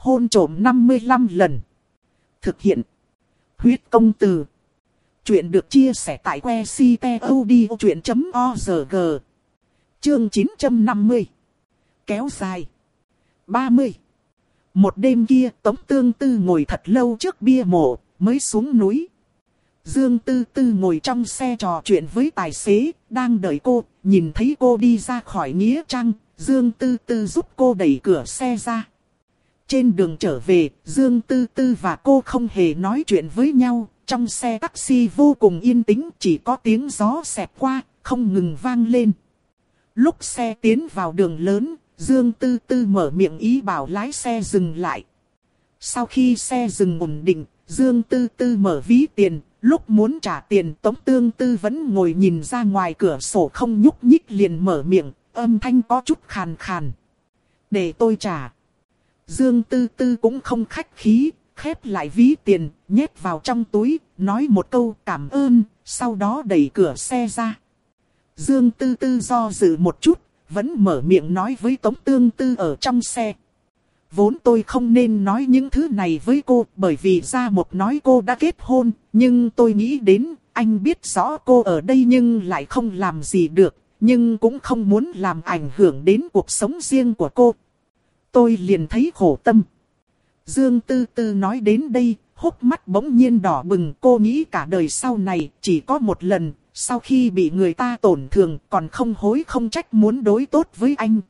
hôn trộm 55 lần. Thực hiện. Huyết công từ. Chuyện được chia sẻ tại que ctod.org. Chương 950. Kéo dài. 30. Một đêm kia Tống Tương Tư ngồi thật lâu trước bia mộ, mới xuống núi. Dương Tư Tư ngồi trong xe trò chuyện với tài xế, đang đợi cô, nhìn thấy cô đi ra khỏi Nghĩa Trang, Dương Tư Tư giúp cô đẩy cửa xe ra. Trên đường trở về, Dương Tư Tư và cô không hề nói chuyện với nhau, trong xe taxi vô cùng yên tĩnh, chỉ có tiếng gió xẹt qua, không ngừng vang lên. Lúc xe tiến vào đường lớn, Dương Tư Tư mở miệng ý bảo lái xe dừng lại. Sau khi xe dừng ổn định, Dương Tư Tư mở ví tiền, lúc muốn trả tiền Tống Tương Tư vẫn ngồi nhìn ra ngoài cửa sổ không nhúc nhích liền mở miệng, âm thanh có chút khàn khàn. Để tôi trả. Dương Tư Tư cũng không khách khí, khép lại ví tiền, nhét vào trong túi, nói một câu cảm ơn, sau đó đẩy cửa xe ra. Dương Tư Tư do dự một chút, vẫn mở miệng nói với Tống Tương Tư ở trong xe. Vốn tôi không nên nói những thứ này với cô bởi vì ra một nói cô đã kết hôn, nhưng tôi nghĩ đến anh biết rõ cô ở đây nhưng lại không làm gì được, nhưng cũng không muốn làm ảnh hưởng đến cuộc sống riêng của cô. Tôi liền thấy khổ tâm. Dương Tư Tư nói đến đây, hốc mắt bỗng nhiên đỏ bừng cô nghĩ cả đời sau này chỉ có một lần, sau khi bị người ta tổn thương còn không hối không trách muốn đối tốt với anh.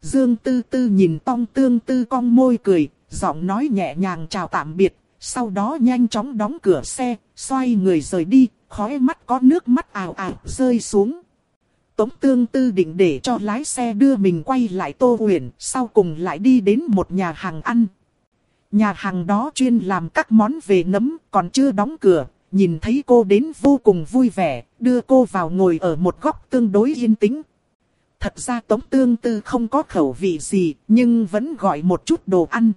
Dương Tư Tư nhìn Tong Tương Tư cong môi cười, giọng nói nhẹ nhàng chào tạm biệt, sau đó nhanh chóng đóng cửa xe, xoay người rời đi, khóe mắt có nước mắt ảo ảo rơi xuống. Tống Tương Tư định để cho lái xe đưa mình quay lại Tô Huyền, sau cùng lại đi đến một nhà hàng ăn. Nhà hàng đó chuyên làm các món về nấm, còn chưa đóng cửa, nhìn thấy cô đến vô cùng vui vẻ, đưa cô vào ngồi ở một góc tương đối yên tĩnh. Thật ra Tống Tương Tư không có khẩu vị gì, nhưng vẫn gọi một chút đồ ăn.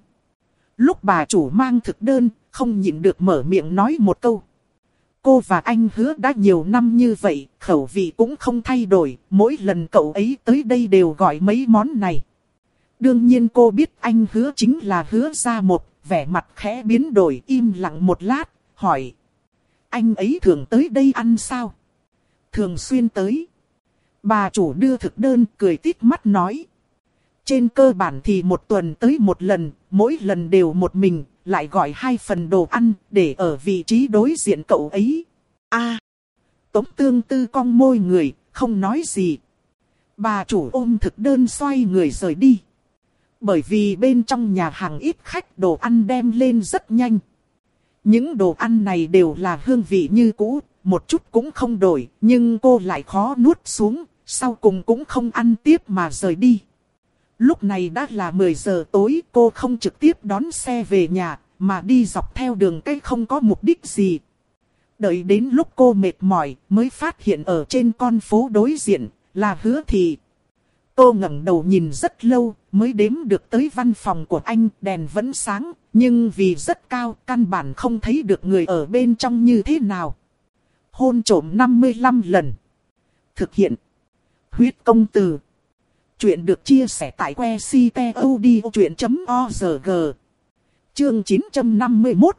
Lúc bà chủ mang thực đơn, không nhịn được mở miệng nói một câu. Cô và anh hứa đã nhiều năm như vậy, khẩu vị cũng không thay đổi, mỗi lần cậu ấy tới đây đều gọi mấy món này. Đương nhiên cô biết anh hứa chính là hứa ra một, vẻ mặt khẽ biến đổi im lặng một lát, hỏi. Anh ấy thường tới đây ăn sao? Thường xuyên tới. Bà chủ đưa thực đơn cười tít mắt nói. Trên cơ bản thì một tuần tới một lần, mỗi lần đều một mình, lại gọi hai phần đồ ăn để ở vị trí đối diện cậu ấy. a Tống tương tư cong môi người, không nói gì. Bà chủ ôm thực đơn xoay người rời đi. Bởi vì bên trong nhà hàng ít khách đồ ăn đem lên rất nhanh. Những đồ ăn này đều là hương vị như cũ, một chút cũng không đổi, nhưng cô lại khó nuốt xuống, sau cùng cũng không ăn tiếp mà rời đi. Lúc này đã là 10 giờ tối, cô không trực tiếp đón xe về nhà, mà đi dọc theo đường cây không có mục đích gì. Đợi đến lúc cô mệt mỏi, mới phát hiện ở trên con phố đối diện, là hứa thị. Cô ngẩng đầu nhìn rất lâu, mới đếm được tới văn phòng của anh, đèn vẫn sáng, nhưng vì rất cao, căn bản không thấy được người ở bên trong như thế nào. Hôn trổm 55 lần. Thực hiện. Huyết công từ. Chuyện được chia sẻ tại que ctod.org. Chương 951.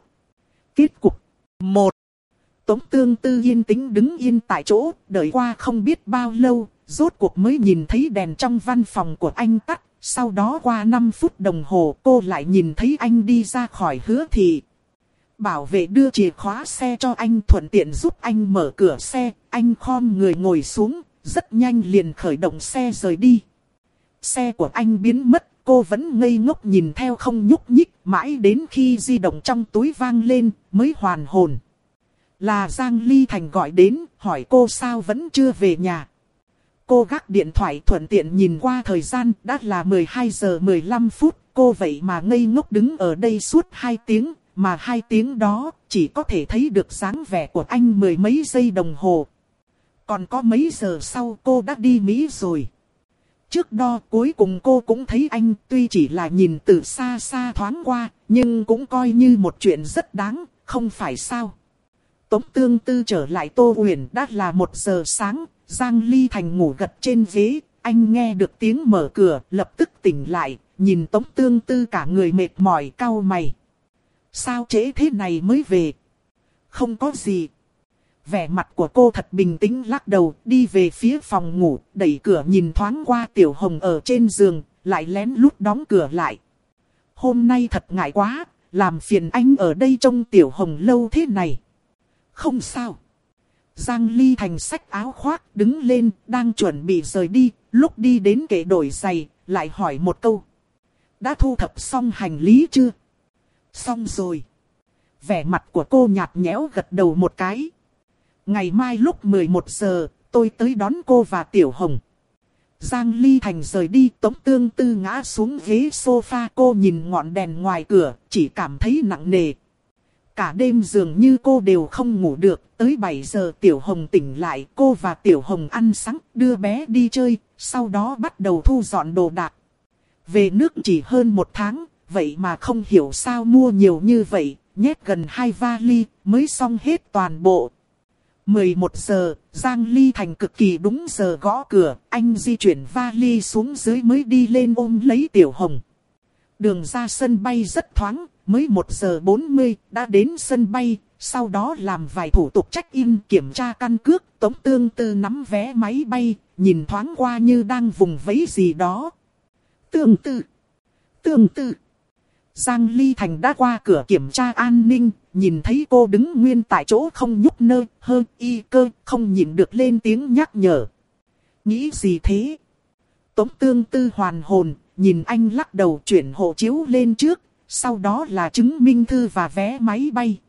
Kết cục. 1. Tống tương tư yên tĩnh đứng yên tại chỗ, đợi qua không biết bao lâu, rốt cuộc mới nhìn thấy đèn trong văn phòng của anh tắt. Sau đó qua 5 phút đồng hồ cô lại nhìn thấy anh đi ra khỏi hứa thị. Bảo vệ đưa chìa khóa xe cho anh thuận tiện giúp anh mở cửa xe, anh khom người ngồi xuống, rất nhanh liền khởi động xe rời đi. Xe của anh biến mất, cô vẫn ngây ngốc nhìn theo không nhúc nhích, mãi đến khi di động trong túi vang lên, mới hoàn hồn. Là Giang Ly Thành gọi đến, hỏi cô sao vẫn chưa về nhà. Cô gác điện thoại thuận tiện nhìn qua thời gian, đã là 12 giờ 15 phút, cô vậy mà ngây ngốc đứng ở đây suốt 2 tiếng, mà hai tiếng đó chỉ có thể thấy được dáng vẻ của anh mười mấy giây đồng hồ. Còn có mấy giờ sau cô đã đi Mỹ rồi. Trước đó cuối cùng cô cũng thấy anh tuy chỉ là nhìn từ xa xa thoáng qua, nhưng cũng coi như một chuyện rất đáng, không phải sao. Tống tương tư trở lại Tô Huyền đã là một giờ sáng, Giang Ly Thành ngủ gật trên ghế, anh nghe được tiếng mở cửa, lập tức tỉnh lại, nhìn Tống Tương Tư cả người mệt mỏi cau mày. Sao trễ thế này mới về? Không có gì. Vẻ mặt của cô thật bình tĩnh lắc đầu đi về phía phòng ngủ, đẩy cửa nhìn thoáng qua Tiểu Hồng ở trên giường, lại lén lút đóng cửa lại. Hôm nay thật ngại quá, làm phiền anh ở đây trông Tiểu Hồng lâu thế này. Không sao. Giang Ly thành sách áo khoác đứng lên, đang chuẩn bị rời đi, lúc đi đến kệ đổi giày, lại hỏi một câu. Đã thu thập xong hành lý chưa? Xong rồi. Vẻ mặt của cô nhạt nhẽo gật đầu một cái. Ngày mai lúc 11 giờ, tôi tới đón cô và Tiểu Hồng. Giang Ly Thành rời đi tống tương tư ngã xuống ghế sofa cô nhìn ngọn đèn ngoài cửa, chỉ cảm thấy nặng nề. Cả đêm dường như cô đều không ngủ được, tới 7 giờ Tiểu Hồng tỉnh lại, cô và Tiểu Hồng ăn sáng, đưa bé đi chơi, sau đó bắt đầu thu dọn đồ đạc. Về nước chỉ hơn một tháng, vậy mà không hiểu sao mua nhiều như vậy, nhét gần hai vali, mới xong hết toàn bộ. 11 giờ, Giang Ly Thành cực kỳ đúng giờ gõ cửa, anh di chuyển vali xuống dưới mới đi lên ôm lấy Tiểu Hồng. Đường ra sân bay rất thoáng, mới 1 giờ 40 đã đến sân bay, sau đó làm vài thủ tục check-in kiểm tra căn cước, tống tương tư nắm vé máy bay, nhìn thoáng qua như đang vùng vẫy gì đó. Tương tư, tương tư. Giang Ly Thành đã qua cửa kiểm tra an ninh, nhìn thấy cô đứng nguyên tại chỗ không nhúc nơi, hơn y cơ, không nhìn được lên tiếng nhắc nhở. Nghĩ gì thế? Tống tương tư hoàn hồn, nhìn anh lắc đầu chuyển hộ chiếu lên trước, sau đó là chứng minh thư và vé máy bay.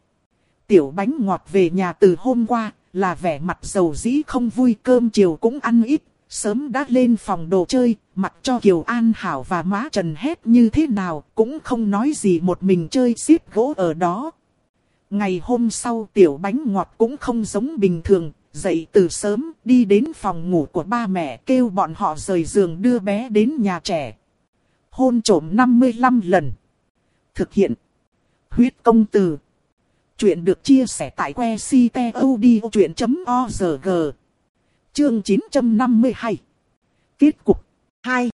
Tiểu bánh ngọt về nhà từ hôm qua, là vẻ mặt dầu dĩ không vui cơm chiều cũng ăn ít, sớm đã lên phòng đồ chơi, mặc cho Kiều An Hảo và má Trần hét như thế nào, cũng không nói gì một mình chơi xếp gỗ ở đó. Ngày hôm sau tiểu bánh ngọt cũng không giống bình thường, dậy từ sớm đi đến phòng ngủ của ba mẹ kêu bọn họ rời giường đưa bé đến nhà trẻ. Hôn trổm 55 lần. Thực hiện. Huyết công từ. Chuyện được chia sẻ tại que ctod.org. Chương 952. Kết cục 2.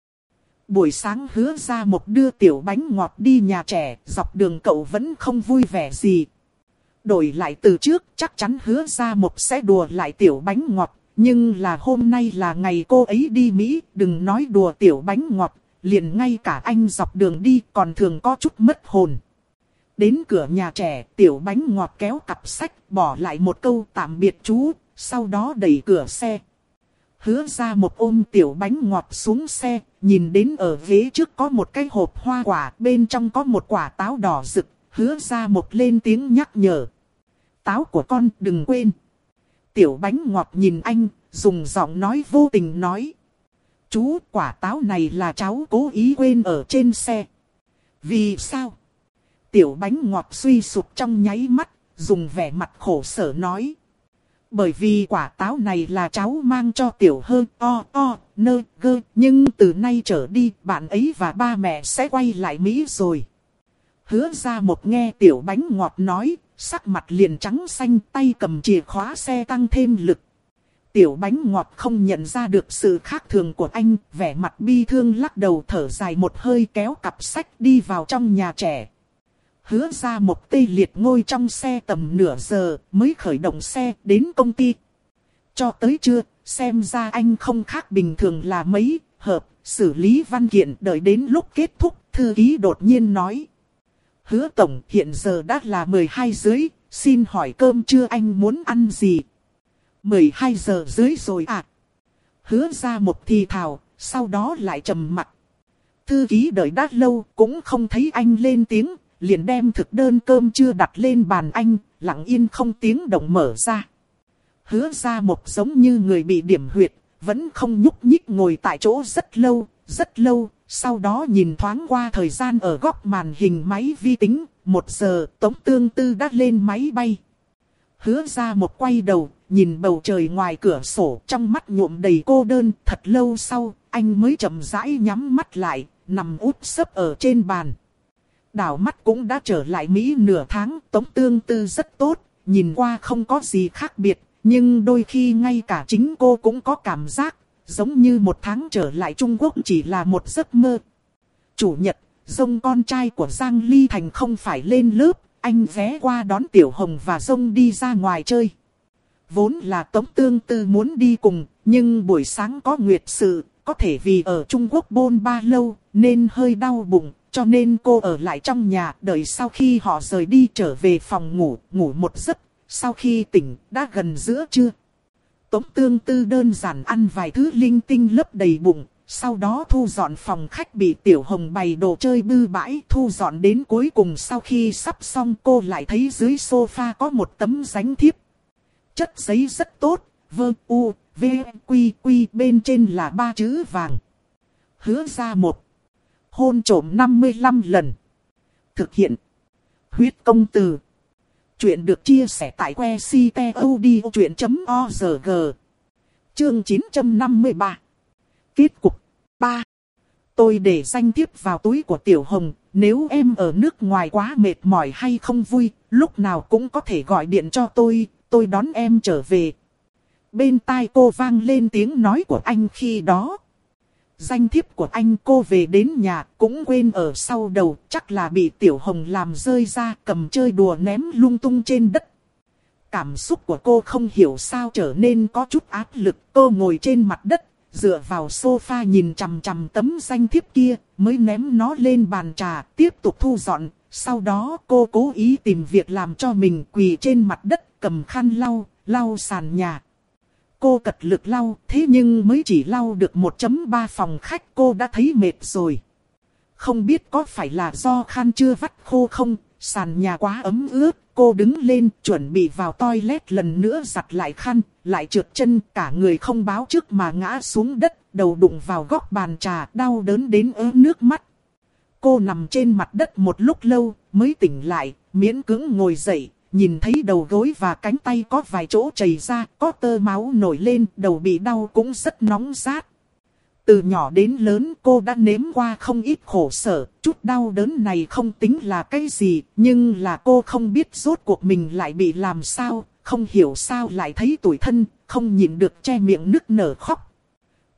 Buổi sáng hứa ra một đưa tiểu bánh ngọt đi nhà trẻ, dọc đường cậu vẫn không vui vẻ gì. Đổi lại từ trước, chắc chắn hứa ra một sẽ đùa lại tiểu bánh ngọt, nhưng là hôm nay là ngày cô ấy đi Mỹ, đừng nói đùa tiểu bánh ngọt, liền ngay cả anh dọc đường đi còn thường có chút mất hồn. Đến cửa nhà trẻ, tiểu bánh ngọt kéo cặp sách, bỏ lại một câu tạm biệt chú, sau đó đẩy cửa xe. Hứa ra một ôm tiểu bánh ngọt xuống xe, nhìn đến ở ghế trước có một cái hộp hoa quả, bên trong có một quả táo đỏ rực, hứa ra một lên tiếng nhắc nhở. Táo của con đừng quên. Tiểu bánh ngọt nhìn anh, dùng giọng nói vô tình nói. Chú, quả táo này là cháu cố ý quên ở trên xe. Vì sao? Tiểu bánh ngọt suy sụp trong nháy mắt, dùng vẻ mặt khổ sở nói. Bởi vì quả táo này là cháu mang cho tiểu hơn o o nơ gơ. Nhưng từ nay trở đi bạn ấy và ba mẹ sẽ quay lại Mỹ rồi. Hứa ra một nghe tiểu bánh ngọt nói, sắc mặt liền trắng xanh tay cầm chìa khóa xe tăng thêm lực. Tiểu bánh ngọt không nhận ra được sự khác thường của anh, vẻ mặt bi thương lắc đầu thở dài một hơi kéo cặp sách đi vào trong nhà trẻ hứa ra một tê liệt ngồi trong xe tầm nửa giờ mới khởi động xe đến công ty. Cho tới trưa, xem ra anh không khác bình thường là mấy, hợp, xử lý văn kiện đợi đến lúc kết thúc, thư ký đột nhiên nói. Hứa tổng hiện giờ đã là 12 dưới, xin hỏi cơm trưa anh muốn ăn gì? 12 giờ dưới rồi à? Hứa ra một thì thào, sau đó lại trầm mặt. Thư ký đợi đã lâu cũng không thấy anh lên tiếng, liền đem thực đơn cơm chưa đặt lên bàn anh, lặng yên không tiếng động mở ra. Hứa ra một giống như người bị điểm huyệt, vẫn không nhúc nhích ngồi tại chỗ rất lâu, rất lâu, sau đó nhìn thoáng qua thời gian ở góc màn hình máy vi tính, một giờ tống tương tư đã lên máy bay. Hứa ra một quay đầu, nhìn bầu trời ngoài cửa sổ trong mắt nhuộm đầy cô đơn, thật lâu sau, anh mới chậm rãi nhắm mắt lại, nằm úp sấp ở trên bàn đảo mắt cũng đã trở lại Mỹ nửa tháng, tống tương tư rất tốt, nhìn qua không có gì khác biệt, nhưng đôi khi ngay cả chính cô cũng có cảm giác, giống như một tháng trở lại Trung Quốc chỉ là một giấc mơ. Chủ nhật, dông con trai của Giang Ly Thành không phải lên lớp, anh ghé qua đón Tiểu Hồng và dông đi ra ngoài chơi. Vốn là Tống Tương Tư muốn đi cùng, nhưng buổi sáng có nguyệt sự, có thể vì ở Trung Quốc bôn ba lâu, nên hơi đau bụng, cho nên cô ở lại trong nhà đợi sau khi họ rời đi trở về phòng ngủ, ngủ một giấc, sau khi tỉnh đã gần giữa trưa. Tống Tương Tư đơn giản ăn vài thứ linh tinh lấp đầy bụng, sau đó thu dọn phòng khách bị Tiểu Hồng bày đồ chơi bư bãi thu dọn đến cuối cùng sau khi sắp xong cô lại thấy dưới sofa có một tấm ránh thiếp. Chất giấy rất tốt, vơ u, v, quy quy bên trên là ba chữ vàng. Hứa ra một. Hôn trổm 55 lần. Thực hiện. Huyết công từ. Chuyện được chia sẻ tại que ctod.org. Chương 953 Kết cục 3. Tôi để danh thiếp vào túi của Tiểu Hồng, nếu em ở nước ngoài quá mệt mỏi hay không vui, lúc nào cũng có thể gọi điện cho tôi, tôi đón em trở về. Bên tai cô vang lên tiếng nói của anh khi đó. Danh thiếp của anh cô về đến nhà cũng quên ở sau đầu, chắc là bị Tiểu Hồng làm rơi ra cầm chơi đùa ném lung tung trên đất. Cảm xúc của cô không hiểu sao trở nên có chút áp lực, cô ngồi trên mặt đất, dựa vào sofa nhìn chằm chằm tấm danh thiếp kia, mới ném nó lên bàn trà, tiếp tục thu dọn. Sau đó cô cố ý tìm việc làm cho mình quỳ trên mặt đất, cầm khăn lau, lau sàn nhà. Cô cật lực lau, thế nhưng mới chỉ lau được 1.3 phòng khách cô đã thấy mệt rồi. Không biết có phải là do khăn chưa vắt khô không, sàn nhà quá ấm ướt, cô đứng lên chuẩn bị vào toilet lần nữa giặt lại khăn, lại trượt chân, cả người không báo trước mà ngã xuống đất, đầu đụng vào góc bàn trà, đau đớn đến ớ nước mắt. Cô nằm trên mặt đất một lúc lâu, mới tỉnh lại, miễn cưỡng ngồi dậy, nhìn thấy đầu gối và cánh tay có vài chỗ chảy ra, có tơ máu nổi lên, đầu bị đau cũng rất nóng rát. Từ nhỏ đến lớn cô đã nếm qua không ít khổ sở, chút đau đớn này không tính là cái gì, nhưng là cô không biết rốt cuộc mình lại bị làm sao, không hiểu sao lại thấy tủi thân, không nhịn được che miệng nức nở khóc.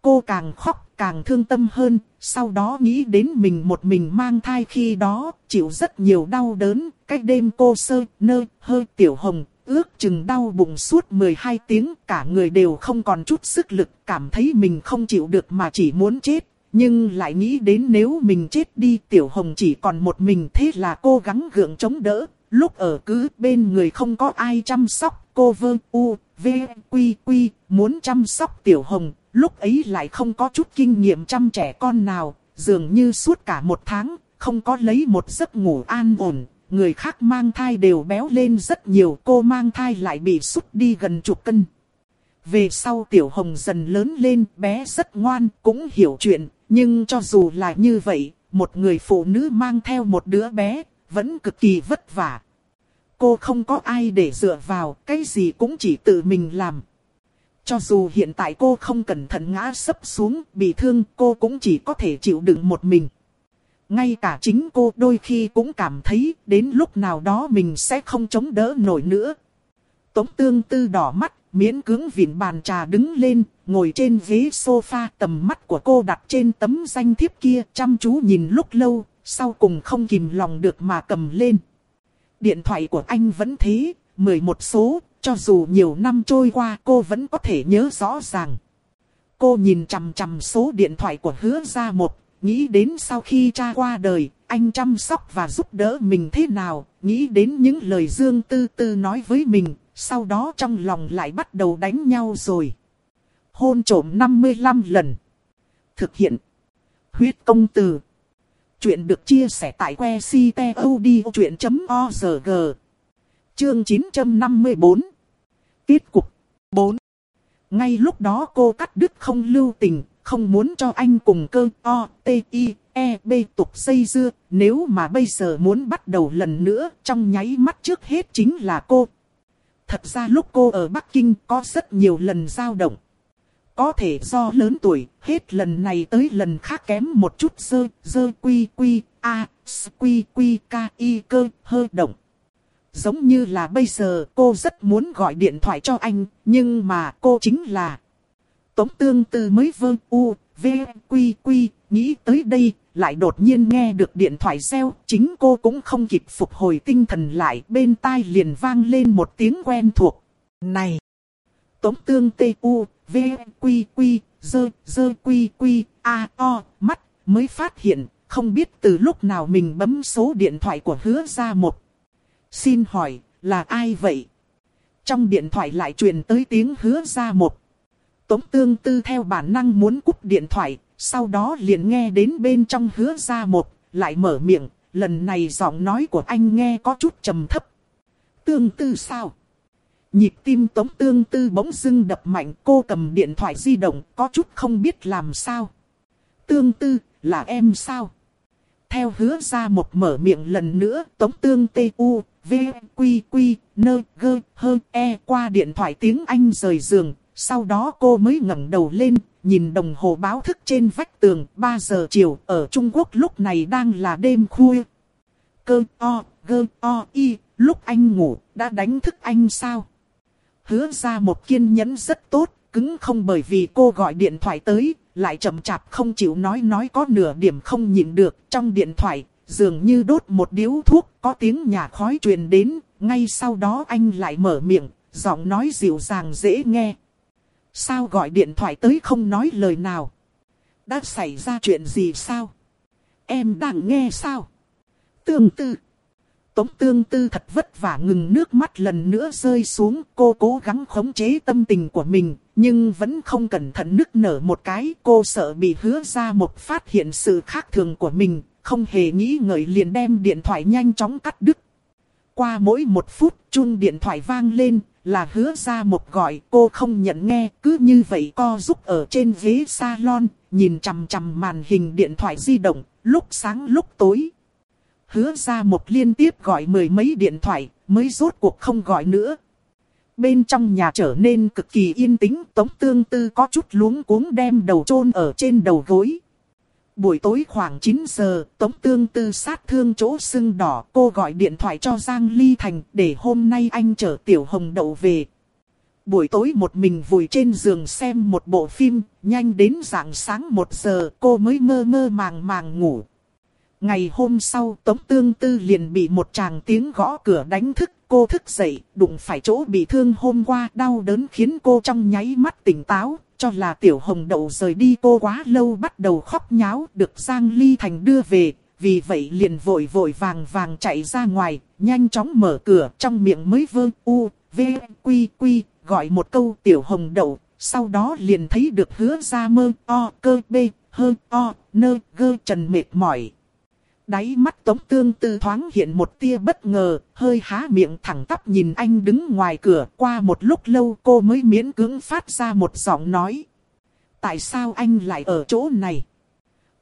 Cô càng khóc càng thương tâm hơn, sau đó nghĩ đến mình một mình mang thai khi đó, chịu rất nhiều đau đớn, cách đêm cô sơ, nơ, hơi tiểu hồng, ước chừng đau bụng suốt 12 tiếng, cả người đều không còn chút sức lực, cảm thấy mình không chịu được mà chỉ muốn chết. Nhưng lại nghĩ đến nếu mình chết đi tiểu hồng chỉ còn một mình thế là cô gắng gượng chống đỡ. Lúc ở cứ bên người không có ai chăm sóc, cô vơ u, v, quy quy, muốn chăm sóc tiểu hồng. Lúc ấy lại không có chút kinh nghiệm chăm trẻ con nào, dường như suốt cả một tháng, không có lấy một giấc ngủ an ổn, người khác mang thai đều béo lên rất nhiều, cô mang thai lại bị sút đi gần chục cân. Về sau Tiểu Hồng dần lớn lên, bé rất ngoan, cũng hiểu chuyện, nhưng cho dù là như vậy, một người phụ nữ mang theo một đứa bé, vẫn cực kỳ vất vả. Cô không có ai để dựa vào, cái gì cũng chỉ tự mình làm. Cho dù hiện tại cô không cẩn thận ngã sấp xuống, bị thương, cô cũng chỉ có thể chịu đựng một mình. Ngay cả chính cô đôi khi cũng cảm thấy đến lúc nào đó mình sẽ không chống đỡ nổi nữa. Tống tương tư đỏ mắt, miễn cưỡng vịn bàn trà đứng lên, ngồi trên ghế sofa tầm mắt của cô đặt trên tấm danh thiếp kia chăm chú nhìn lúc lâu, sau cùng không kìm lòng được mà cầm lên. Điện thoại của anh vẫn thế, 11 số, cho dù nhiều năm trôi qua cô vẫn có thể nhớ rõ ràng. Cô nhìn chằm chằm số điện thoại của hứa ra một, nghĩ đến sau khi cha qua đời, anh chăm sóc và giúp đỡ mình thế nào, nghĩ đến những lời Dương Tư Tư nói với mình, sau đó trong lòng lại bắt đầu đánh nhau rồi. Hôn trổm 55 lần. Thực hiện. Huyết công từ. Chuyện được chia sẻ tại que ctod.org. Chương 954. Kết cục 4. Ngay lúc đó cô cắt đứt không lưu tình, không muốn cho anh cùng cơ O, T, I, E, B tục xây dưa, nếu mà bây giờ muốn bắt đầu lần nữa, trong nháy mắt trước hết chính là cô. Thật ra lúc cô ở Bắc Kinh có rất nhiều lần dao động. Có thể do lớn tuổi, hết lần này tới lần khác kém một chút dơ, dơ quy quy, a, s, quy quy, ca, y cơ, hơ động. Giống như là bây giờ cô rất muốn gọi điện thoại cho anh, nhưng mà cô chính là Tống tương tư mới vơ u, V, Quy, Quy, nghĩ tới đây, lại đột nhiên nghe được điện thoại reo, chính cô cũng không kịp phục hồi tinh thần lại, bên tai liền vang lên một tiếng quen thuộc. Này! Tống tương tê u, v, quy quy, dơ, dơ quy quy, a, o, mắt, mới phát hiện, không biết từ lúc nào mình bấm số điện thoại của hứa ra một. Xin hỏi, là ai vậy? Trong điện thoại lại truyền tới tiếng hứa ra một. Tống tương tư theo bản năng muốn cúp điện thoại, sau đó liền nghe đến bên trong hứa ra một, lại mở miệng, lần này giọng nói của anh nghe có chút trầm thấp. Tương tư sao? Nhịp tim tống tương tư bỗng dưng đập mạnh cô cầm điện thoại di động có chút không biết làm sao. Tương tư, là em sao? Theo hứa ra một mở miệng lần nữa tống tương tê u, v, quy quy, nơ, gơ, hơ, e qua điện thoại tiếng Anh rời giường. Sau đó cô mới ngẩng đầu lên, nhìn đồng hồ báo thức trên vách tường 3 giờ chiều ở Trung Quốc lúc này đang là đêm khuya. Cơ o, gơ o, y, lúc anh ngủ, đã đánh thức anh sao? hứa ra một kiên nhẫn rất tốt, cứng không bởi vì cô gọi điện thoại tới, lại chậm chạp không chịu nói nói có nửa điểm không nhịn được. Trong điện thoại, dường như đốt một điếu thuốc, có tiếng nhà khói truyền đến, ngay sau đó anh lại mở miệng, giọng nói dịu dàng dễ nghe. Sao gọi điện thoại tới không nói lời nào? Đã xảy ra chuyện gì sao? Em đang nghe sao? Tương tư Tống tương tư thật vất vả ngừng nước mắt lần nữa rơi xuống. Cô cố gắng khống chế tâm tình của mình. Nhưng vẫn không cẩn thận nức nở một cái. Cô sợ bị hứa ra một phát hiện sự khác thường của mình. Không hề nghĩ ngợi liền đem điện thoại nhanh chóng cắt đứt. Qua mỗi một phút chuông điện thoại vang lên. Là hứa ra một gọi cô không nhận nghe. Cứ như vậy co giúp ở trên ghế salon. Nhìn chằm chằm màn hình điện thoại di động. Lúc sáng lúc tối hứa ra một liên tiếp gọi mười mấy điện thoại, mới rốt cuộc không gọi nữa. Bên trong nhà trở nên cực kỳ yên tĩnh, Tống Tương Tư có chút luống cuống đem đầu chôn ở trên đầu gối. Buổi tối khoảng 9 giờ, Tống Tương Tư sát thương chỗ sưng đỏ, cô gọi điện thoại cho Giang Ly Thành để hôm nay anh chở Tiểu Hồng Đậu về. Buổi tối một mình vùi trên giường xem một bộ phim, nhanh đến rạng sáng 1 giờ cô mới mơ mơ màng màng ngủ. Ngày hôm sau Tống Tương Tư liền bị một chàng tiếng gõ cửa đánh thức. Cô thức dậy, đụng phải chỗ bị thương hôm qua đau đớn khiến cô trong nháy mắt tỉnh táo. Cho là tiểu hồng đậu rời đi cô quá lâu bắt đầu khóc nháo được Giang Ly Thành đưa về. Vì vậy liền vội vội vàng vàng chạy ra ngoài, nhanh chóng mở cửa trong miệng mới vơ u, v, quy quy, gọi một câu tiểu hồng đậu. Sau đó liền thấy được hứa ra mơ o cơ b, hơ o, nơ gơ trần mệt mỏi Đáy mắt Tống Tương Tư thoáng hiện một tia bất ngờ, hơi há miệng thẳng tắp nhìn anh đứng ngoài cửa. Qua một lúc lâu cô mới miễn cưỡng phát ra một giọng nói. Tại sao anh lại ở chỗ này?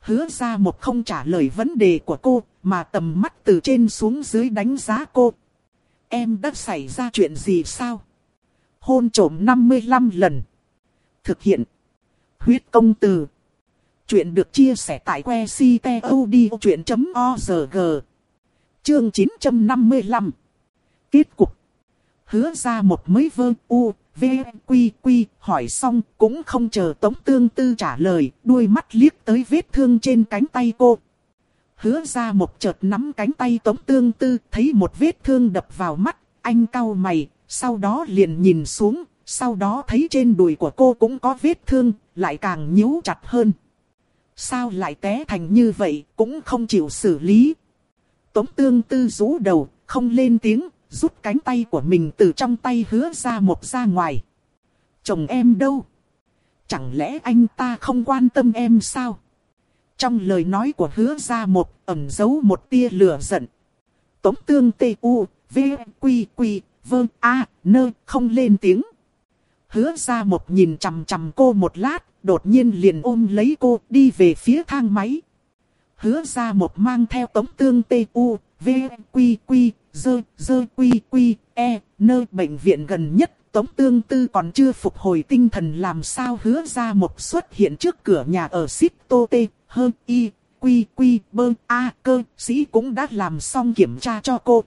Hứa ra một không trả lời vấn đề của cô, mà tầm mắt từ trên xuống dưới đánh giá cô. Em đã xảy ra chuyện gì sao? Hôn trổm 55 lần. Thực hiện. Huyết công từ. Chuyện được chia sẻ tại que ctod.org. Chương 955. Kết cục. Hứa ra một mấy vơ u, v, quy quy, hỏi xong cũng không chờ Tống Tương Tư trả lời, đuôi mắt liếc tới vết thương trên cánh tay cô. Hứa ra một chợt nắm cánh tay Tống Tương Tư, thấy một vết thương đập vào mắt, anh cau mày, sau đó liền nhìn xuống, sau đó thấy trên đùi của cô cũng có vết thương, lại càng nhíu chặt hơn. Sao lại té thành như vậy, cũng không chịu xử lý. Tống tương tư rú đầu, không lên tiếng, rút cánh tay của mình từ trong tay hứa ra một ra ngoài. Chồng em đâu? Chẳng lẽ anh ta không quan tâm em sao? Trong lời nói của hứa ra một, ẩn giấu một tia lửa giận. Tống tương tê u, v, quy quy, vơ, a, nơ, không lên tiếng. Hứa ra một nhìn chằm chằm cô một lát, đột nhiên liền ôm lấy cô đi về phía thang máy. Hứa ra một mang theo tống tương tu u, v, quy quy, dơ, dơ quy quy, e, nơi bệnh viện gần nhất. Tống tương tư còn chưa phục hồi tinh thần làm sao hứa ra một xuất hiện trước cửa nhà ở ship Tô Tê, hơn y, quy quy, bơ, a, cơ, sĩ cũng đã làm xong kiểm tra cho cô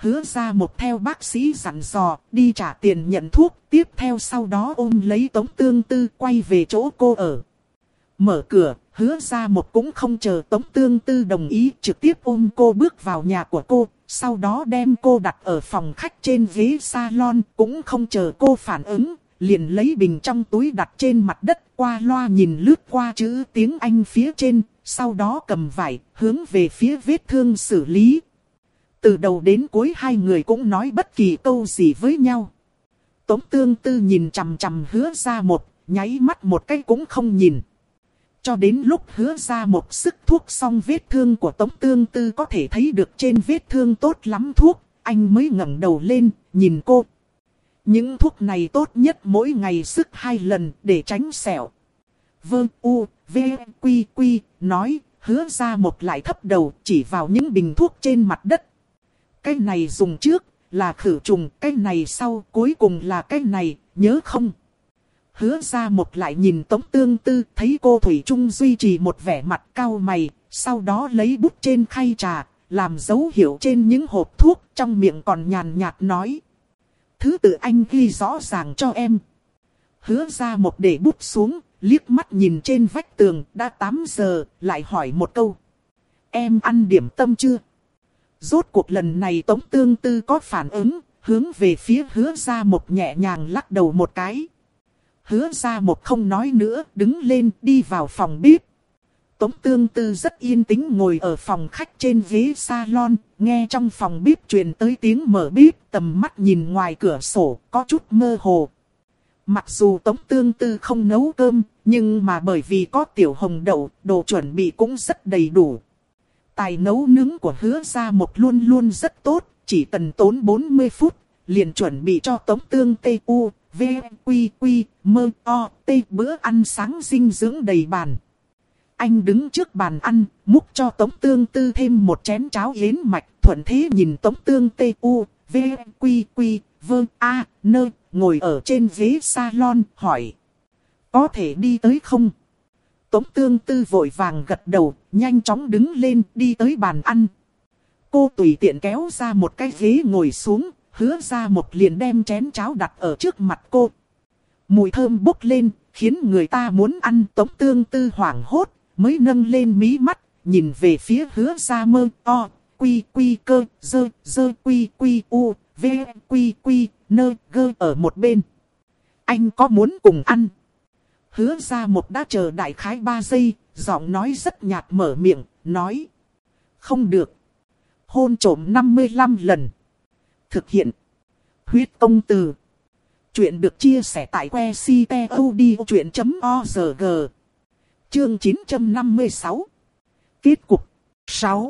hứa ra một theo bác sĩ dặn dò, đi trả tiền nhận thuốc, tiếp theo sau đó ôm lấy tống tương tư quay về chỗ cô ở. Mở cửa, hứa ra một cũng không chờ Tống Tương Tư đồng ý trực tiếp ôm cô bước vào nhà của cô, sau đó đem cô đặt ở phòng khách trên ghế salon, cũng không chờ cô phản ứng, liền lấy bình trong túi đặt trên mặt đất qua loa nhìn lướt qua chữ tiếng Anh phía trên, sau đó cầm vải, hướng về phía vết thương xử lý. Từ đầu đến cuối hai người cũng nói bất kỳ câu gì với nhau. Tống tương tư nhìn chằm chằm hứa ra một, nháy mắt một cái cũng không nhìn. Cho đến lúc hứa ra một sức thuốc xong vết thương của Tống Tương Tư có thể thấy được trên vết thương tốt lắm thuốc, anh mới ngẩng đầu lên, nhìn cô. Những thuốc này tốt nhất mỗi ngày sức hai lần để tránh sẹo. Vương U, V, Quy, Quy, nói, hứa ra một lại thấp đầu chỉ vào những bình thuốc trên mặt đất. Cái này dùng trước, là khử trùng, cái này sau, cuối cùng là cái này, nhớ không? Hứa ra một lại nhìn Tống Tương Tư, thấy cô Thủy Trung duy trì một vẻ mặt cao mày, sau đó lấy bút trên khay trà, làm dấu hiệu trên những hộp thuốc, trong miệng còn nhàn nhạt nói. Thứ tự anh ghi rõ ràng cho em. Hứa ra một để bút xuống, liếc mắt nhìn trên vách tường, đã 8 giờ, lại hỏi một câu. Em ăn điểm tâm chưa? Rốt cuộc lần này Tống Tương Tư có phản ứng, hướng về phía hứa ra một nhẹ nhàng lắc đầu một cái. Hứa ra một không nói nữa, đứng lên đi vào phòng bếp. Tống Tương Tư rất yên tĩnh ngồi ở phòng khách trên ghế salon, nghe trong phòng bếp truyền tới tiếng mở bếp, tầm mắt nhìn ngoài cửa sổ, có chút mơ hồ. Mặc dù Tống Tương Tư không nấu cơm, nhưng mà bởi vì có tiểu hồng đậu, đồ chuẩn bị cũng rất đầy đủ. Tài nấu nướng của hứa ra một luôn luôn rất tốt, chỉ cần tốn 40 phút, liền chuẩn bị cho Tống Tương Tê U, V, Quy, Quy, Mơ, O, Tê bữa ăn sáng dinh dưỡng đầy bàn. Anh đứng trước bàn ăn, múc cho Tống Tương Tư thêm một chén cháo yến mạch, thuận thế nhìn Tống Tương Tê U, V, Quy, Quy, Vơ, A, Nơ, ngồi ở trên ghế salon, hỏi. Có thể đi tới không? Tống Tương Tư vội vàng gật đầu, nhanh chóng đứng lên, đi tới bàn ăn. Cô tùy tiện kéo ra một cái ghế ngồi xuống, hứa ra một liền đem chén cháo đặt ở trước mặt cô. Mùi thơm bốc lên, khiến người ta muốn ăn Tống Tương Tư hoảng hốt, mới nâng lên mí mắt, nhìn về phía hứa ra mơ, o, quy quy cơ, dơ, dơ quy quy u, v, quy quy, nơ, gơ ở một bên. Anh có muốn cùng ăn? Hứa ra một đã chờ đại khái ba giây, giọng nói rất nhạt mở miệng, nói. Không được. Hôn trổm 55 lần. Thực hiện. Huyết công từ. Chuyện được chia sẻ tại que ctod.org. Chương 956. Kết cục 6.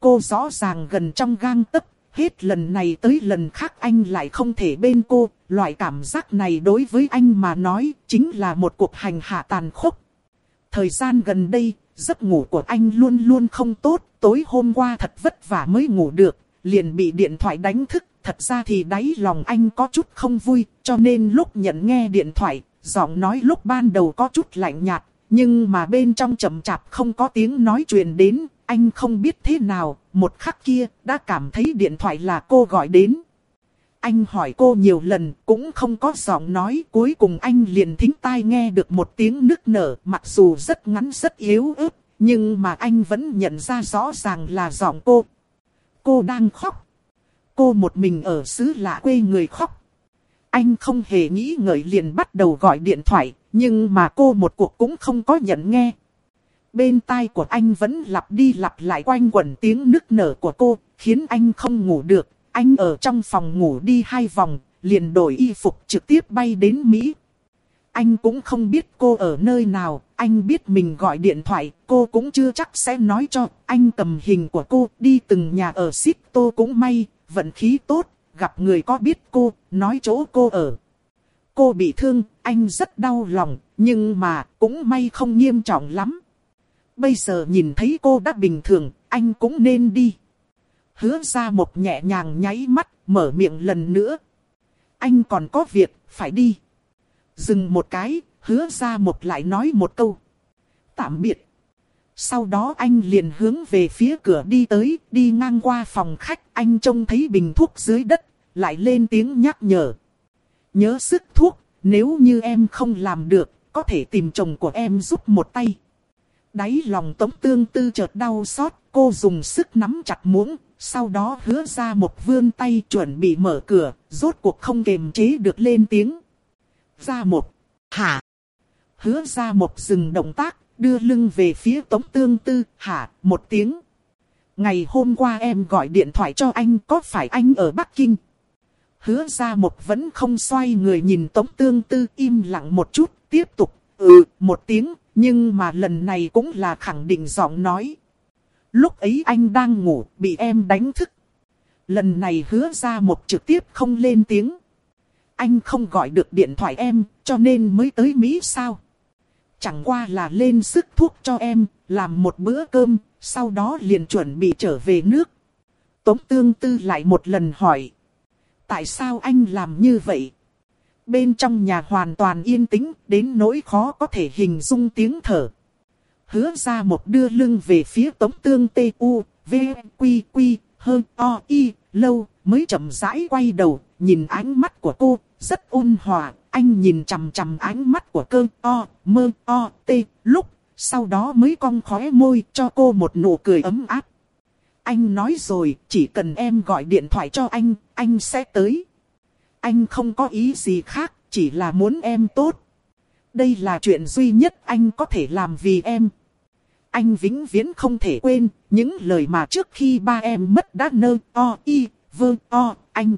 Cô rõ ràng gần trong gang tấc, hết lần này tới lần khác anh lại không thể bên cô, loại cảm giác này đối với anh mà nói chính là một cuộc hành hạ tàn khốc. Thời gian gần đây, giấc ngủ của anh luôn luôn không tốt, tối hôm qua thật vất vả mới ngủ được, liền bị điện thoại đánh thức, thật ra thì đáy lòng anh có chút không vui, cho nên lúc nhận nghe điện thoại, giọng nói lúc ban đầu có chút lạnh nhạt, nhưng mà bên trong chậm chạp không có tiếng nói truyền đến, anh không biết thế nào, một khắc kia đã cảm thấy điện thoại là cô gọi đến. Anh hỏi cô nhiều lần cũng không có giọng nói cuối cùng anh liền thính tai nghe được một tiếng nức nở mặc dù rất ngắn rất yếu ớt nhưng mà anh vẫn nhận ra rõ ràng là giọng cô. Cô đang khóc. Cô một mình ở xứ lạ quê người khóc. Anh không hề nghĩ ngợi liền bắt đầu gọi điện thoại nhưng mà cô một cuộc cũng không có nhận nghe. Bên tai của anh vẫn lặp đi lặp lại quanh quẩn tiếng nức nở của cô, khiến anh không ngủ được. Anh ở trong phòng ngủ đi hai vòng, liền đổi y phục trực tiếp bay đến Mỹ. Anh cũng không biết cô ở nơi nào, anh biết mình gọi điện thoại, cô cũng chưa chắc sẽ nói cho. Anh cầm hình của cô, đi từng nhà ở Sito cũng may, vận khí tốt, gặp người có biết cô, nói chỗ cô ở. Cô bị thương, anh rất đau lòng, nhưng mà cũng may không nghiêm trọng lắm. Bây giờ nhìn thấy cô đã bình thường, anh cũng nên đi. Hứa ra một nhẹ nhàng nháy mắt, mở miệng lần nữa. Anh còn có việc, phải đi. Dừng một cái, hứa ra một lại nói một câu. Tạm biệt. Sau đó anh liền hướng về phía cửa đi tới, đi ngang qua phòng khách, anh trông thấy bình thuốc dưới đất, lại lên tiếng nhắc nhở. Nhớ sức thuốc, nếu như em không làm được, có thể tìm chồng của em giúp một tay. Đáy lòng tống tương tư chợt đau xót, cô dùng sức nắm chặt muỗng, sau đó hứa ra một vươn tay chuẩn bị mở cửa, rốt cuộc không kềm chế được lên tiếng. Ra một, hả? Hứa ra một dừng động tác, đưa lưng về phía tống tương tư, hả, một tiếng. Ngày hôm qua em gọi điện thoại cho anh, có phải anh ở Bắc Kinh? Hứa ra một vẫn không xoay người nhìn tống tương tư im lặng một chút, tiếp tục, ừ, một tiếng, nhưng mà lần này cũng là khẳng định giọng nói. Lúc ấy anh đang ngủ, bị em đánh thức. Lần này hứa ra một trực tiếp không lên tiếng. Anh không gọi được điện thoại em, cho nên mới tới Mỹ sao? Chẳng qua là lên sức thuốc cho em, làm một bữa cơm, sau đó liền chuẩn bị trở về nước. Tống tương tư lại một lần hỏi. Tại sao anh làm như vậy? Bên trong nhà hoàn toàn yên tĩnh, đến nỗi khó có thể hình dung tiếng thở. Hứa ra một đưa lưng về phía tống tương tê u, v, quy quy, hơn o, y, lâu, mới chậm rãi quay đầu, nhìn ánh mắt của cô, rất ôn hòa. Anh nhìn chằm chằm ánh mắt của cơ o, mơ o, tê, lúc, sau đó mới cong khóe môi cho cô một nụ cười ấm áp. Anh nói rồi, chỉ cần em gọi điện thoại cho anh, anh sẽ tới. Anh không có ý gì khác, chỉ là muốn em tốt. Đây là chuyện duy nhất anh có thể làm vì em. Anh vĩnh viễn không thể quên những lời mà trước khi ba em mất đã nơ o y vơ o anh.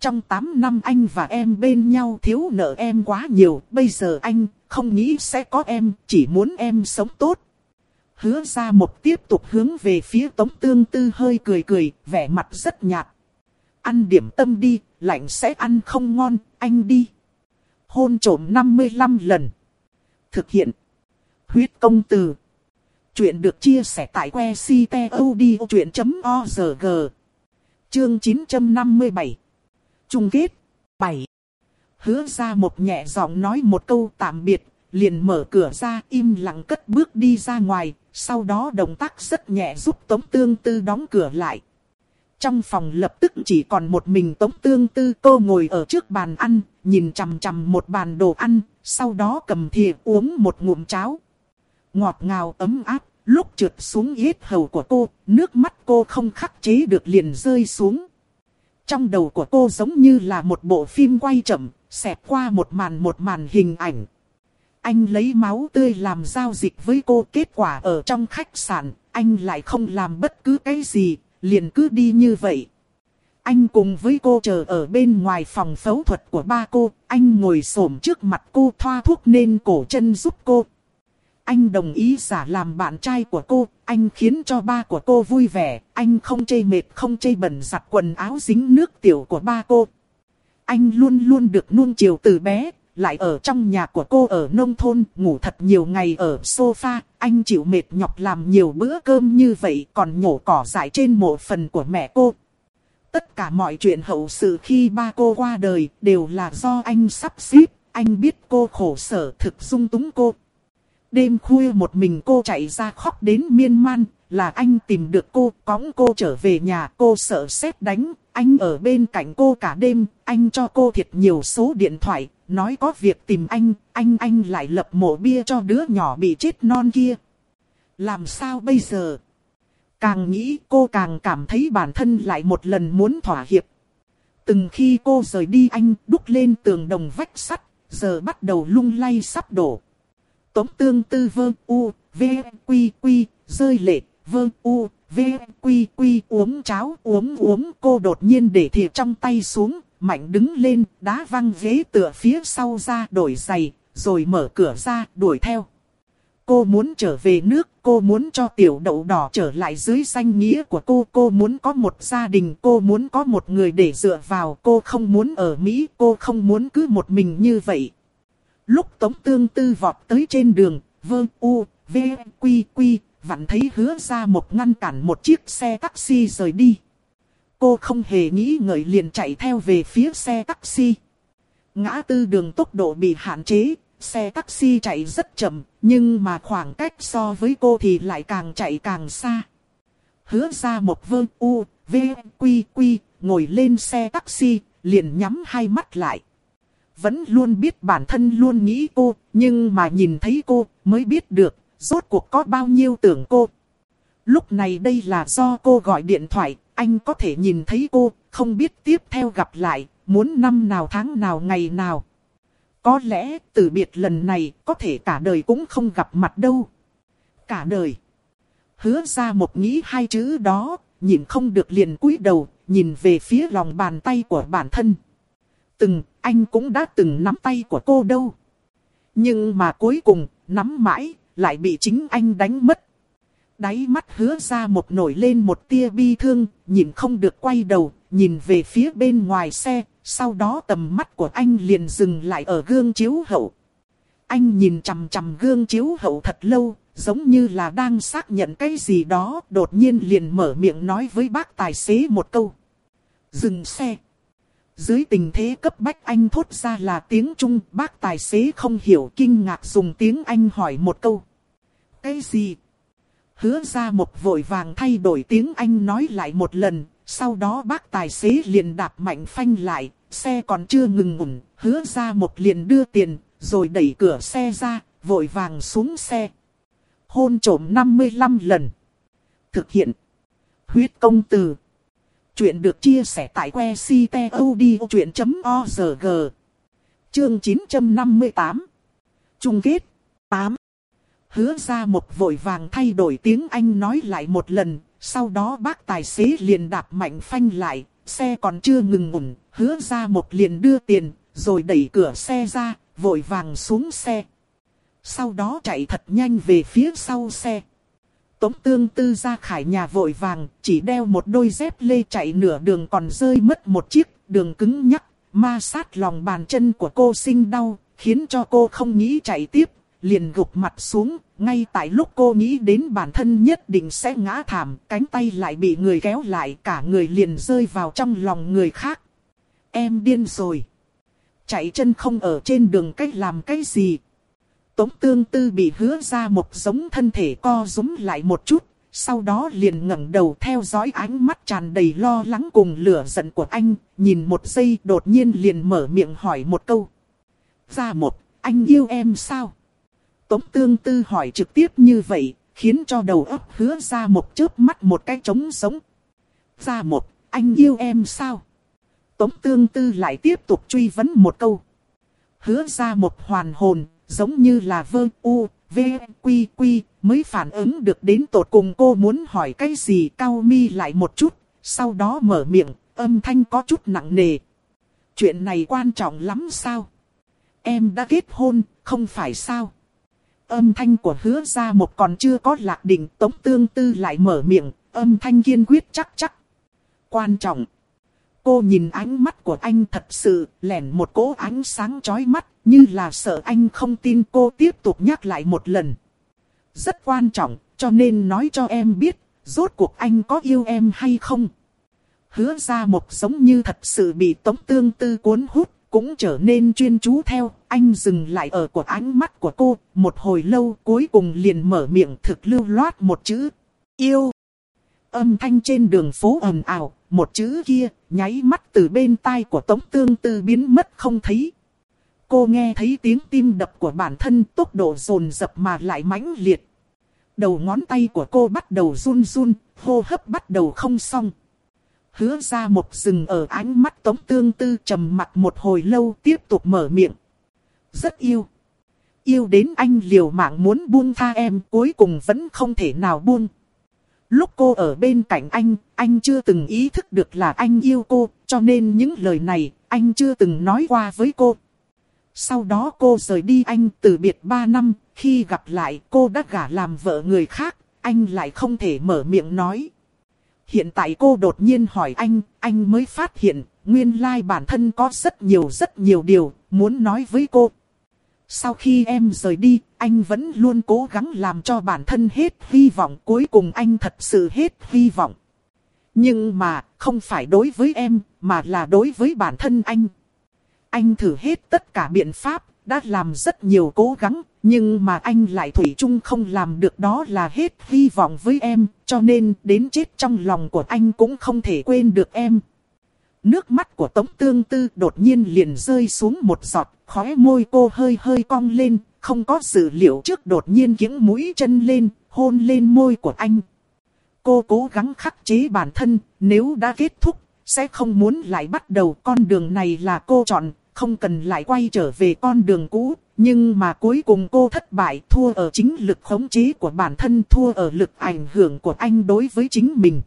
Trong 8 năm anh và em bên nhau thiếu nợ em quá nhiều, bây giờ anh không nghĩ sẽ có em, chỉ muốn em sống tốt. Hứa ra một tiếp tục hướng về phía tống tương tư hơi cười cười, vẻ mặt rất nhạt. Ăn điểm tâm đi, lạnh sẽ ăn không ngon, anh đi. Hôn trổm 55 lần. Thực hiện. Huyết công từ. Chuyện được chia sẻ tại que ctod.org. Chương 957. Trung kết. 7. Hứa ra một nhẹ giọng nói một câu tạm biệt, liền mở cửa ra im lặng cất bước đi ra ngoài, sau đó động tác rất nhẹ giúp Tống Tương Tư đóng cửa lại. Trong phòng lập tức chỉ còn một mình Tống Tương Tư cô ngồi ở trước bàn ăn, nhìn chằm chằm một bàn đồ ăn, sau đó cầm thìa uống một ngụm cháo. Ngọt ngào ấm áp, lúc trượt xuống yết hầu của cô, nước mắt cô không khắc chế được liền rơi xuống. Trong đầu của cô giống như là một bộ phim quay chậm, xẹp qua một màn một màn hình ảnh. Anh lấy máu tươi làm giao dịch với cô kết quả ở trong khách sạn, anh lại không làm bất cứ cái gì, liền cứ đi như vậy. Anh cùng với cô chờ ở bên ngoài phòng phẫu thuật của ba cô, anh ngồi xổm trước mặt cô thoa thuốc nên cổ chân giúp cô. Anh đồng ý giả làm bạn trai của cô, anh khiến cho ba của cô vui vẻ, anh không chê mệt không chê bẩn giặt quần áo dính nước tiểu của ba cô. Anh luôn luôn được nuông chiều từ bé, lại ở trong nhà của cô ở nông thôn, ngủ thật nhiều ngày ở sofa, anh chịu mệt nhọc làm nhiều bữa cơm như vậy còn nhổ cỏ dại trên mộ phần của mẹ cô. Tất cả mọi chuyện hậu sự khi ba cô qua đời đều là do anh sắp xếp, anh biết cô khổ sở thực dung túng cô. Đêm khuya một mình cô chạy ra khóc đến miên man, là anh tìm được cô, cõng cô trở về nhà, cô sợ sét đánh, anh ở bên cạnh cô cả đêm, anh cho cô thiệt nhiều số điện thoại, nói có việc tìm anh, anh anh lại lập mộ bia cho đứa nhỏ bị chết non kia. Làm sao bây giờ? Càng nghĩ cô càng cảm thấy bản thân lại một lần muốn thỏa hiệp. Từng khi cô rời đi anh đúc lên tường đồng vách sắt, giờ bắt đầu lung lay sắp đổ. Tống tương tư vơ u, v, quy quy, rơi lệ, vơ u, v, quy quy uống cháo uống uống. Cô đột nhiên để thìa trong tay xuống, mạnh đứng lên, đá văng ghế tựa phía sau ra đổi giày, rồi mở cửa ra đuổi theo. Cô muốn trở về nước, cô muốn cho tiểu đậu đỏ trở lại dưới danh nghĩa của cô. Cô muốn có một gia đình, cô muốn có một người để dựa vào. Cô không muốn ở Mỹ, cô không muốn cứ một mình như vậy. Lúc Tống Tương Tư vọt tới trên đường, vơ u, v, quy quy, vặn thấy hứa ra một ngăn cản một chiếc xe taxi rời đi. Cô không hề nghĩ ngợi liền chạy theo về phía xe taxi. Ngã tư đường tốc độ bị hạn chế, xe taxi chạy rất chậm, nhưng mà khoảng cách so với cô thì lại càng chạy càng xa. Hứa ra một vương u, v, quy quy, ngồi lên xe taxi, liền nhắm hai mắt lại. vẫn luôn biết bản thân luôn nghĩ cô, nhưng mà nhìn thấy cô mới biết được, rốt cuộc có bao nhiêu tưởng cô. Lúc này đây là do cô gọi điện thoại, anh có thể nhìn thấy cô, không biết tiếp theo gặp lại, muốn năm nào tháng nào ngày nào. Có lẽ từ biệt lần này có thể cả đời cũng không gặp mặt đâu. Cả đời. Hứa ra một nghĩ hai chữ đó, nhìn không được liền cúi đầu, nhìn về phía lòng bàn tay của bản thân. Từng, anh cũng đã từng nắm tay của cô đâu. Nhưng mà cuối cùng, nắm mãi, lại bị chính anh đánh mất. Đáy mắt hứa ra một nổi lên một tia bi thương, nhìn không được quay đầu, nhìn về phía bên ngoài xe, sau đó tầm mắt của anh liền dừng lại ở gương chiếu hậu. Anh nhìn chằm chằm gương chiếu hậu thật lâu, giống như là đang xác nhận cái gì đó, đột nhiên liền mở miệng nói với bác tài xế một câu. Dừng xe. Dưới tình thế cấp bách anh thốt ra là tiếng Trung, bác tài xế không hiểu kinh ngạc dùng tiếng Anh hỏi một câu. Cái gì? Hứa ra một vội vàng thay đổi tiếng Anh nói lại một lần, sau đó bác tài xế liền đạp mạnh phanh lại, xe còn chưa ngừng ủng, hứa ra một liền đưa tiền, rồi đẩy cửa xe ra, vội vàng xuống xe. Hôn trổm 55 lần. Thực hiện. Huyết công từ. Chuyện được chia sẻ tại que ctod.org. Chương 958. Trung kết. 8. Hứa ra một vội vàng thay đổi tiếng Anh nói lại một lần, sau đó bác tài xế liền đạp mạnh phanh lại, xe còn chưa ngừng ngủn, hứa ra một liền đưa tiền, rồi đẩy cửa xe ra, vội vàng xuống xe. Sau đó chạy thật nhanh về phía sau xe. Tống tương tư ra khải nhà vội vàng, chỉ đeo một đôi dép lê chạy nửa đường còn rơi mất một chiếc, đường cứng nhắc, ma sát lòng bàn chân của cô sinh đau, khiến cho cô không nghĩ chạy tiếp, liền gục mặt xuống, ngay tại lúc cô nghĩ đến bản thân nhất định sẽ ngã thảm, cánh tay lại bị người kéo lại, cả người liền rơi vào trong lòng người khác. Em điên rồi. Chạy chân không ở trên đường cách làm cái gì. Tống tương tư bị hứa ra một giống thân thể co rúm lại một chút, sau đó liền ngẩng đầu theo dõi ánh mắt tràn đầy lo lắng cùng lửa giận của anh, nhìn một giây đột nhiên liền mở miệng hỏi một câu. Ra một, anh yêu em sao? Tống tương tư hỏi trực tiếp như vậy, khiến cho đầu óc hứa ra một chớp mắt một cái trống sống. Ra một, anh yêu em sao? Tống tương tư lại tiếp tục truy vấn một câu. Hứa ra một hoàn hồn, giống như là vơ u, v, quy quy, mới phản ứng được đến tột cùng cô muốn hỏi cái gì cao mi lại một chút, sau đó mở miệng, âm thanh có chút nặng nề. Chuyện này quan trọng lắm sao? Em đã kết hôn, không phải sao? Âm thanh của hứa ra một còn chưa có lạc định tống tương tư lại mở miệng, âm thanh kiên quyết chắc chắc. Quan trọng. Cô nhìn ánh mắt của anh thật sự lẻn một cỗ ánh sáng chói mắt như là sợ anh không tin cô tiếp tục nhắc lại một lần. Rất quan trọng cho nên nói cho em biết rốt cuộc anh có yêu em hay không. Hứa ra một giống như thật sự bị tống tương tư cuốn hút cũng trở nên chuyên chú theo, anh dừng lại ở của ánh mắt của cô, một hồi lâu cuối cùng liền mở miệng thực lưu loát một chữ, yêu. Âm thanh trên đường phố ầm ào, một chữ kia, nháy mắt từ bên tai của Tống Tương Tư biến mất không thấy. Cô nghe thấy tiếng tim đập của bản thân tốc độ dồn dập mà lại mãnh liệt. Đầu ngón tay của cô bắt đầu run run, hô hấp bắt đầu không xong hứa ra một rừng ở ánh mắt tống tương tư trầm mặt một hồi lâu tiếp tục mở miệng. Rất yêu. Yêu đến anh liều mạng muốn buông tha em cuối cùng vẫn không thể nào buông. Lúc cô ở bên cạnh anh, anh chưa từng ý thức được là anh yêu cô, cho nên những lời này, anh chưa từng nói qua với cô. Sau đó cô rời đi anh từ biệt 3 năm, khi gặp lại cô đã gả làm vợ người khác, anh lại không thể mở miệng nói. Hiện tại cô đột nhiên hỏi anh, anh mới phát hiện, nguyên lai bản thân có rất nhiều rất nhiều điều, muốn nói với cô. Sau khi em rời đi, anh vẫn luôn cố gắng làm cho bản thân hết hy vọng, cuối cùng anh thật sự hết hy vọng. Nhưng mà, không phải đối với em, mà là đối với bản thân anh. Anh thử hết tất cả biện pháp, đã làm rất nhiều cố gắng, nhưng mà anh lại thủy chung không làm được đó là hết hy vọng với em, cho nên đến chết trong lòng của anh cũng không thể quên được em. Nước mắt của Tống Tương Tư đột nhiên liền rơi xuống một giọt, khóe môi cô hơi hơi cong lên, không có dự liệu trước đột nhiên kiếng mũi chân lên, hôn lên môi của anh. Cô cố gắng khắc chế bản thân, nếu đã kết thúc, sẽ không muốn lại bắt đầu con đường này là cô chọn, không cần lại quay trở về con đường cũ. Nhưng mà cuối cùng cô thất bại thua ở chính lực khống chế của bản thân thua ở lực ảnh hưởng của anh đối với chính mình.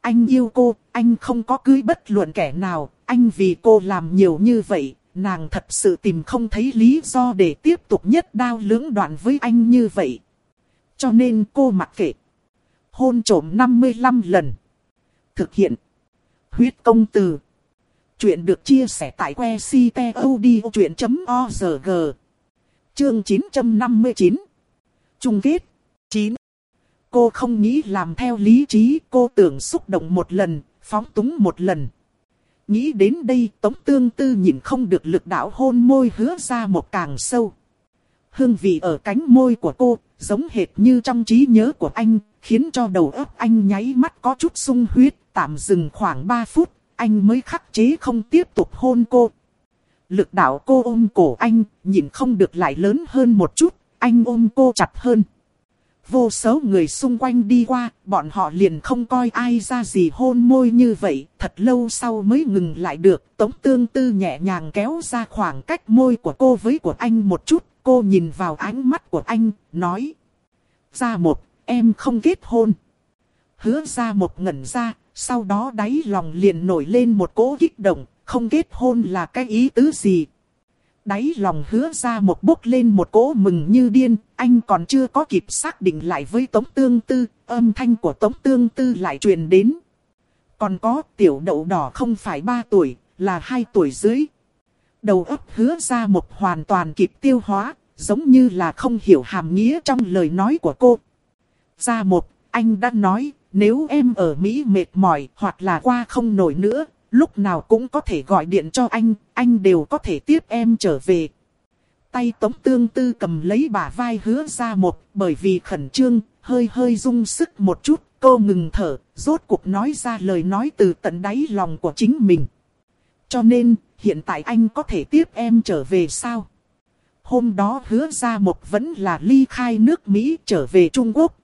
Anh yêu cô, anh không có cưới bất luận kẻ nào, anh vì cô làm nhiều như vậy, nàng thật sự tìm không thấy lý do để tiếp tục nhất đao lưỡng đoạn với anh như vậy. Cho nên cô mặc kệ. Hôn trổm 55 lần. Thực hiện. Huyết công từ. Chuyện được chia sẻ tại que ctod.org. Chương 959. Trung kết. 9. Cô không nghĩ làm theo lý trí, cô tưởng xúc động một lần, phóng túng một lần. Nghĩ đến đây Tống Tương Tư nhìn không được lực đạo hôn môi hứa ra một càng sâu. Hương vị ở cánh môi của cô, giống hệt như trong trí nhớ của anh, khiến cho đầu óc anh nháy mắt có chút sung huyết, tạm dừng khoảng 3 phút, anh mới khắc chế không tiếp tục hôn cô. Lực đạo cô ôm cổ anh, nhìn không được lại lớn hơn một chút, anh ôm cô chặt hơn. Vô số người xung quanh đi qua, bọn họ liền không coi ai ra gì hôn môi như vậy, thật lâu sau mới ngừng lại được. Tống tương tư nhẹ nhàng kéo ra khoảng cách môi của cô với của anh một chút, cô nhìn vào ánh mắt của anh, nói. Ra một, em không kết hôn. Hứa ra một ngẩn ra, sau đó đáy lòng liền nổi lên một cỗ kích động, không kết hôn là cái ý tứ gì. Đáy lòng hứa ra một bốc lên một cỗ mừng như điên, anh còn chưa có kịp xác định lại với Tống Tương Tư, âm thanh của Tống Tương Tư lại truyền đến. Còn có tiểu đậu đỏ không phải 3 tuổi, là 2 tuổi dưới. Đầu óc hứa ra một hoàn toàn kịp tiêu hóa, giống như là không hiểu hàm nghĩa trong lời nói của cô. Ra một, anh đã nói, nếu em ở Mỹ mệt mỏi hoặc là qua không nổi nữa, lúc nào cũng có thể gọi điện cho anh, anh đều có thể tiếp em trở về. Tay tống tương tư cầm lấy bả vai hứa ra một, bởi vì khẩn trương, hơi hơi rung sức một chút, cô ngừng thở, rốt cuộc nói ra lời nói từ tận đáy lòng của chính mình. Cho nên, hiện tại anh có thể tiếp em trở về sao? Hôm đó hứa ra một vẫn là ly khai nước Mỹ trở về Trung Quốc.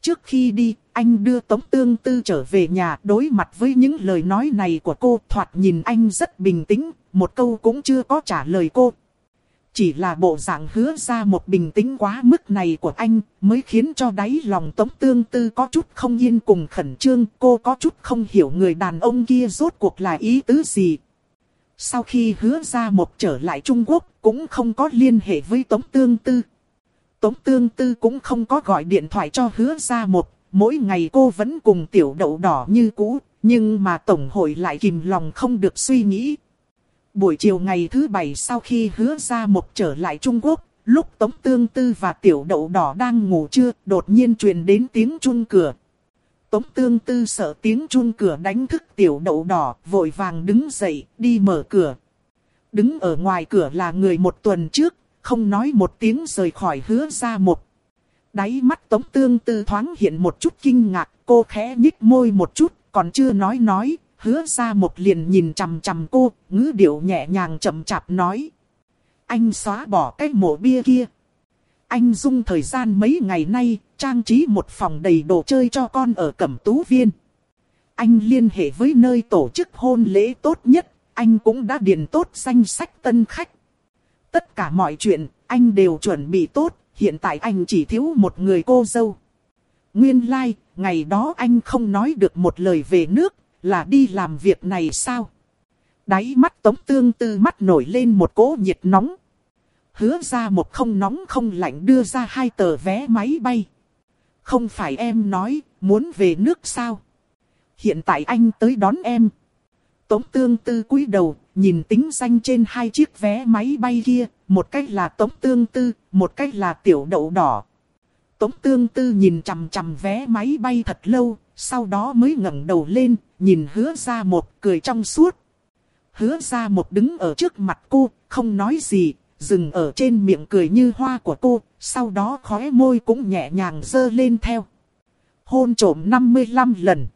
Trước khi đi, anh đưa Tống Tương Tư trở về nhà đối mặt với những lời nói này của cô thoạt nhìn anh rất bình tĩnh, một câu cũng chưa có trả lời cô. Chỉ là bộ dạng hứa ra một bình tĩnh quá mức này của anh mới khiến cho đáy lòng Tống Tương Tư có chút không yên cùng khẩn trương. Cô có chút không hiểu người đàn ông kia rốt cuộc là ý tứ gì. Sau khi hứa ra một trở lại Trung Quốc cũng không có liên hệ với Tống Tương Tư. Tống Tương Tư cũng không có gọi điện thoại cho hứa ra một Mỗi ngày cô vẫn cùng tiểu đậu đỏ như cũ, nhưng mà Tổng hội lại kìm lòng không được suy nghĩ. Buổi chiều ngày thứ bảy sau khi hứa ra một trở lại Trung Quốc, lúc Tống Tương Tư và tiểu đậu đỏ đang ngủ trưa, đột nhiên truyền đến tiếng chuông cửa. Tống Tương Tư sợ tiếng chuông cửa đánh thức tiểu đậu đỏ, vội vàng đứng dậy, đi mở cửa. Đứng ở ngoài cửa là người một tuần trước, không nói một tiếng rời khỏi hứa ra một. Đáy mắt tống tương tư thoáng hiện một chút kinh ngạc, cô khẽ nhích môi một chút, còn chưa nói nói, hứa ra một liền nhìn chằm chằm cô, ngữ điệu nhẹ nhàng chậm chạp nói. Anh xóa bỏ cái mộ bia kia. Anh dùng thời gian mấy ngày nay, trang trí một phòng đầy đồ chơi cho con ở Cẩm Tú Viên. Anh liên hệ với nơi tổ chức hôn lễ tốt nhất, anh cũng đã điền tốt danh sách tân khách. Tất cả mọi chuyện, anh đều chuẩn bị tốt, hiện tại anh chỉ thiếu một người cô dâu. Nguyên lai, like, ngày đó anh không nói được một lời về nước, là đi làm việc này sao? Đáy mắt tống tương tư mắt nổi lên một cỗ nhiệt nóng. Hứa ra một không nóng không lạnh đưa ra hai tờ vé máy bay. Không phải em nói, muốn về nước sao? Hiện tại anh tới đón em. Tống tương tư cúi đầu, nhìn tính danh trên hai chiếc vé máy bay kia, một cách là tống tương tư, một cách là tiểu đậu đỏ. Tống tương tư nhìn chằm chằm vé máy bay thật lâu, sau đó mới ngẩng đầu lên, nhìn hứa ra một cười trong suốt. Hứa ra một đứng ở trước mặt cô, không nói gì, dừng ở trên miệng cười như hoa của cô, sau đó khóe môi cũng nhẹ nhàng dơ lên theo. Hôn trổm 55 lần.